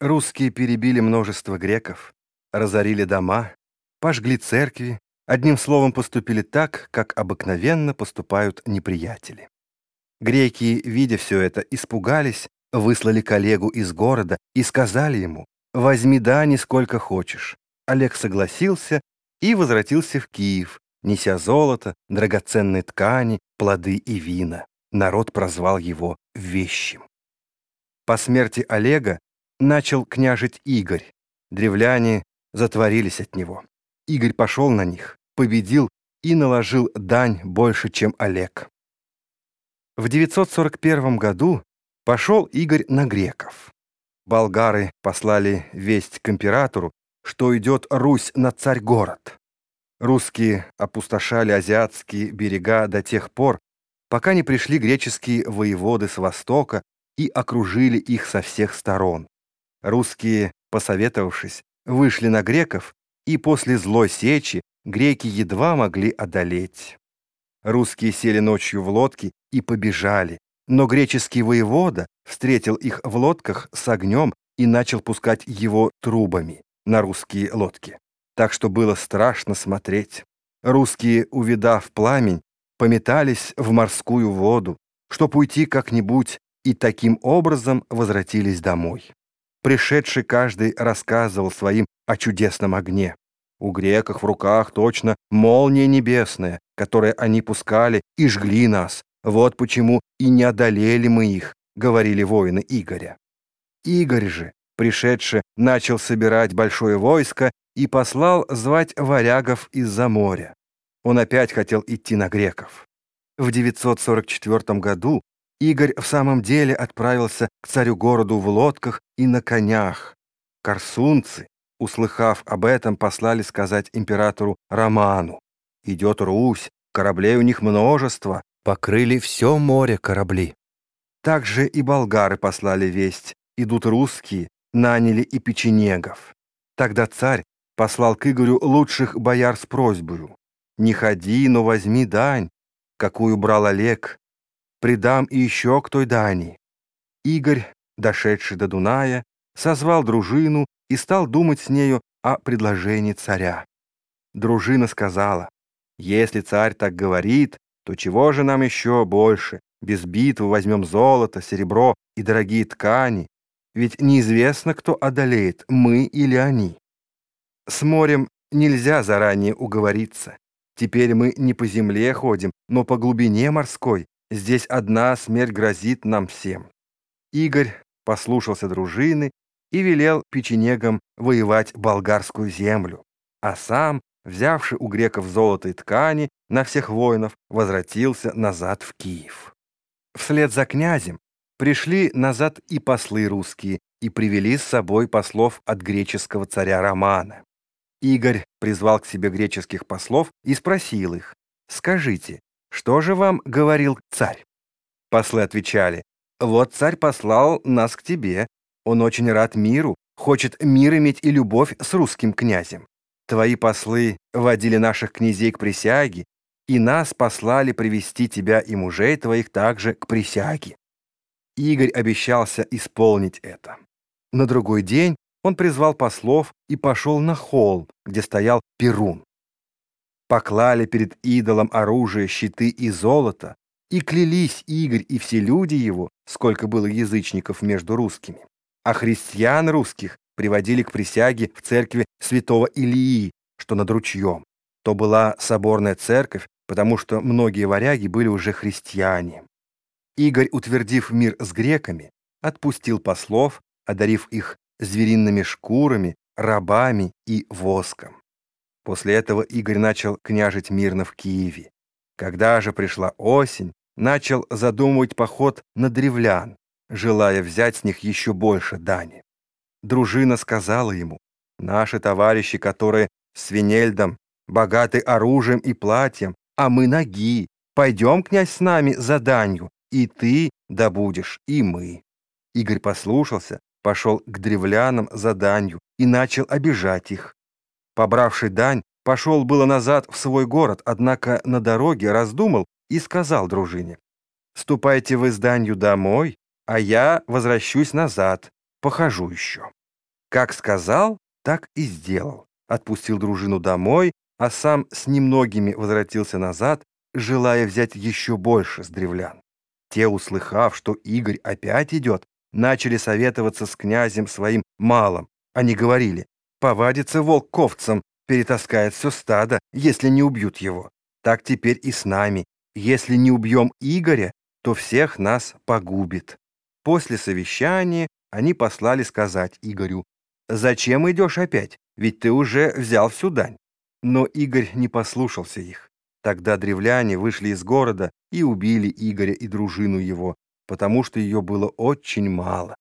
Русские перебили множество греков, разорили дома, пожгли церкви, одним словом поступили так, как обыкновенно поступают неприятели. Греки, видя все это, испугались, выслали коллегу из города и сказали ему «Возьми дани сколько хочешь». Олег согласился и возвратился в Киев, неся золото, драгоценные ткани, плоды и вина. Народ прозвал его «вещим». По смерти Олега начал княжить Игорь. Древляне затворились от него. Игорь пошел на них, победил и наложил дань больше, чем Олег. В 941 году пошел Игорь на греков. Болгары послали весть к императору, что идет Русь на царь-город. Русские опустошали азиатские берега до тех пор, пока не пришли греческие воеводы с востока и окружили их со всех сторон. Русские, посоветовавшись, вышли на греков, и после злой сечи греки едва могли одолеть. Русские сели ночью в лодки и побежали, но греческий воевода встретил их в лодках с огнем и начал пускать его трубами на русские лодки. Так что было страшно смотреть. Русские, увидав пламень, пометались в морскую воду, чтоб уйти как-нибудь, и таким образом возвратились домой. Пришедший каждый рассказывал своим о чудесном огне. У греков в руках точно молния небесная, которую они пускали и жгли нас. Вот почему и не одолели мы их, говорили воины Игоря. Игорь же, пришедший, начал собирать большое войско и послал звать варягов из-за моря. Он опять хотел идти на греков. В 944 году Игорь в самом деле отправился к царю-городу в лодках и на конях. Корсунцы, услыхав об этом, послали сказать императору Роману. «Идет Русь, кораблей у них множество, покрыли все море корабли». Также и болгары послали весть, идут русские, наняли и печенегов. Тогда царь послал к Игорю лучших бояр с просьбою. «Не ходи, но возьми дань, какую брал Олег, придам и еще к той дани». Игорь, дошедший до Дуная, созвал дружину и стал думать с нею о предложении царя. Дружина сказала, «Если царь так говорит, то чего же нам еще больше? Без битвы возьмем золото, серебро и дорогие ткани, ведь неизвестно, кто одолеет, мы или они. С морем нельзя заранее уговориться. Теперь мы не по земле ходим, но по глубине морской, Здесь одна смерть грозит нам всем. Игорь послушался дружины и велел печенегам воевать болгарскую землю, а сам, взявший у греков золото и ткани на всех воинов, возвратился назад в Киев. Вслед за князем пришли назад и послы русские и привели с собой послов от греческого царя Романа. Игорь призвал к себе греческих послов и спросил их, «Скажите, что же вам говорил царь? Послы отвечали, вот царь послал нас к тебе. Он очень рад миру, хочет мир иметь и любовь с русским князем. Твои послы водили наших князей к присяге, и нас послали привести тебя и мужей твоих также к присяге. Игорь обещался исполнить это. На другой день он призвал послов и пошел на холм, где стоял Перун поклали перед идолом оружие, щиты и золото, и клялись Игорь и все люди его, сколько было язычников между русскими. А христиан русских приводили к присяге в церкви святого Илии, что над ручьем. То была соборная церковь, потому что многие варяги были уже христиане. Игорь, утвердив мир с греками, отпустил послов, одарив их звериными шкурами, рабами и воском. После этого Игорь начал княжить мирно в Киеве. Когда же пришла осень, начал задумывать поход на древлян, желая взять с них еще больше дани. Дружина сказала ему, «Наши товарищи, которые с Венельдом, богаты оружием и платьем, а мы ноги, пойдем, князь, с нами за данью, и ты добудешь, и мы». Игорь послушался, пошел к древлянам за данью и начал обижать их. Побравший дань, пошел было назад в свой город, однако на дороге раздумал и сказал дружине, «Ступайте вы с данью домой, а я возвращусь назад, похожу еще». Как сказал, так и сделал. Отпустил дружину домой, а сам с немногими возвратился назад, желая взять еще больше с древлян. Те, услыхав, что Игорь опять идет, начали советоваться с князем своим малым. Они говорили, повадится волк ковцам, перетаскает все стадо, если не убьют его. Так теперь и с нами. Если не убьем Игоря, то всех нас погубит. После совещания они послали сказать Игорю, «Зачем идешь опять? Ведь ты уже взял всю дань». Но Игорь не послушался их. Тогда древляне вышли из города и убили Игоря и дружину его, потому что ее было очень мало.